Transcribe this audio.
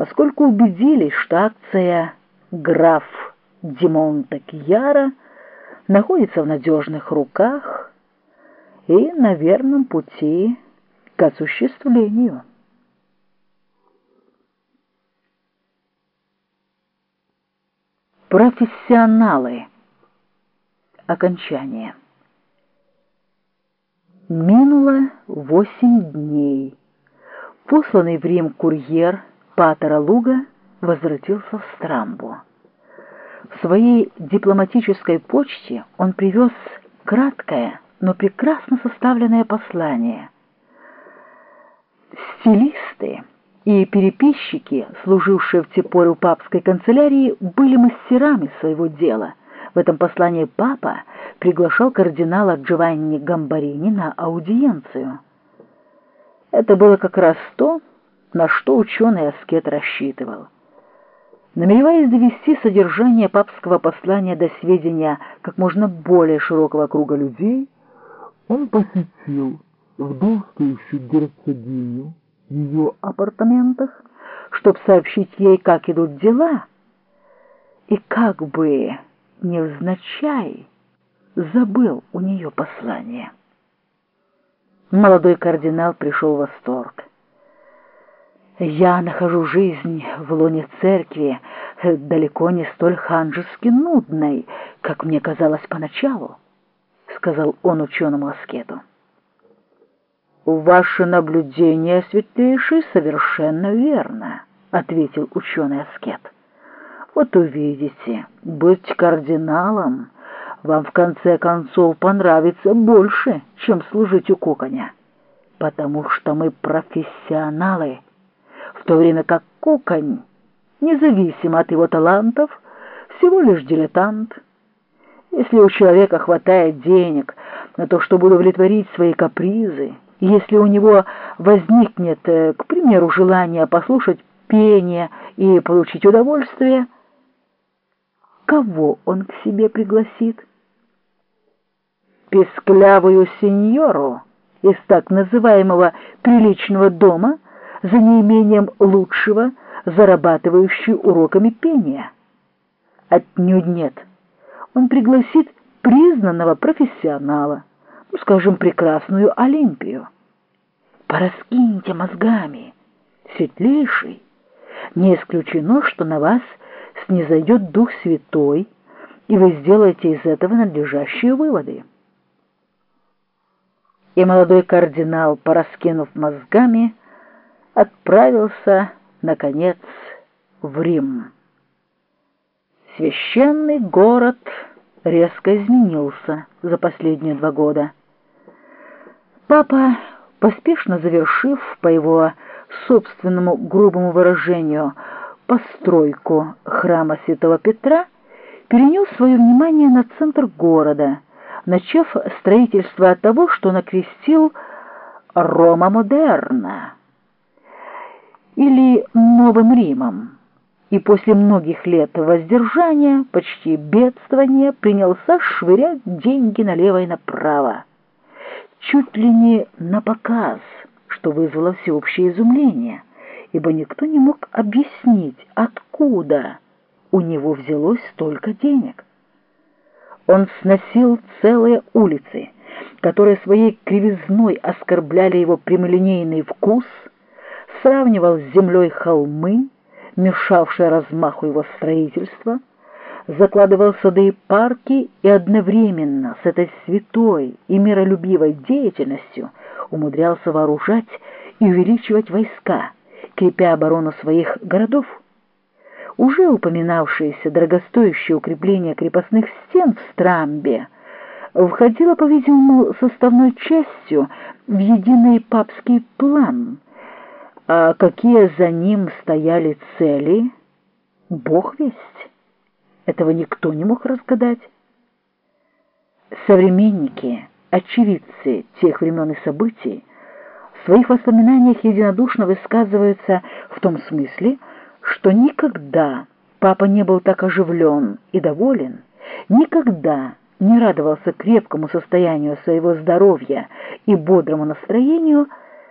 поскольку убедились, что акция «Граф Димонта Кьяра» находится в надежных руках и на верном пути к осуществлению. Профессионалы. Окончание. Минуло восемь дней. Посланный в Рим курьер Патера Луга возвратился в Страмбу. В своей дипломатической почте он привез краткое, но прекрасно составленное послание. Стилисты и переписчики, служившие в те поры у папской канцелярии, были мастерами своего дела. В этом послании папа приглашал кардинала Джованни Гамбарини на аудиенцию. Это было как раз то, на что ученый аскет рассчитывал. Намереваясь довести содержание папского послания до сведения как можно более широкого круга людей, он посетил вдовствующую герцогиню в ее апартаментах, чтобы сообщить ей, как идут дела, и как бы невзначай забыл у нее послание. Молодой кардинал пришел в восторг. Я нахожу жизнь в лоне церкви далеко не столь ханжески нудной, как мне казалось поначалу, — сказал он ученому аскету. «Ваше наблюдение, светлейший, совершенно верно», — ответил ученый аскет. «Вот увидите, быть кардиналом вам в конце концов понравится больше, чем служить у куконя, потому что мы профессионалы» в то время как куконь, независимо от его талантов, всего лишь дилетант. Если у человека хватает денег на то, чтобы удовлетворить свои капризы, если у него возникнет, э, к примеру, желание послушать пение и получить удовольствие, кого он к себе пригласит? Песклявую сеньору из так называемого «приличного дома» за неимением лучшего, зарабатывающий уроками пения. Отнюдь нет. Он пригласит признанного профессионала, ну, скажем, прекрасную Олимпию. Пораскиньте мозгами, светлейший. Не исключено, что на вас снизойдет Дух Святой, и вы сделаете из этого надлежащие выводы. И молодой кардинал, пораскинув мозгами, отправился, наконец, в Рим. Священный город резко изменился за последние два года. Папа, поспешно завершив, по его собственному грубому выражению, постройку храма Святого Петра, перенес свое внимание на центр города, начав строительство от того, что накрестил «Рома Модерна» или Новым Римом, и после многих лет воздержания, почти бедствования, принялся швырять деньги налево и направо. Чуть ли не на показ, что вызвало всеобщее изумление, ибо никто не мог объяснить, откуда у него взялось столько денег. Он сносил целые улицы, которые своей кривизной оскорбляли его прямолинейный вкус — сравнивал с землей холмы, мешавшие размаху его строительства, закладывал сады и парки и одновременно с этой святой и миролюбивой деятельностью умудрялся вооружать и увеличивать войска, крепя оборону своих городов. Уже упоминавшееся дорогостоящее укрепление крепостных стен в Страмбе входило, по-видимому, составной частью в единый папский план — а какие за ним стояли цели, Бог весть. Этого никто не мог разгадать. Современники, очевидцы тех времен и событий, в своих воспоминаниях единодушно высказываются в том смысле, что никогда папа не был так оживлен и доволен, никогда не радовался крепкому состоянию своего здоровья и бодрому настроению,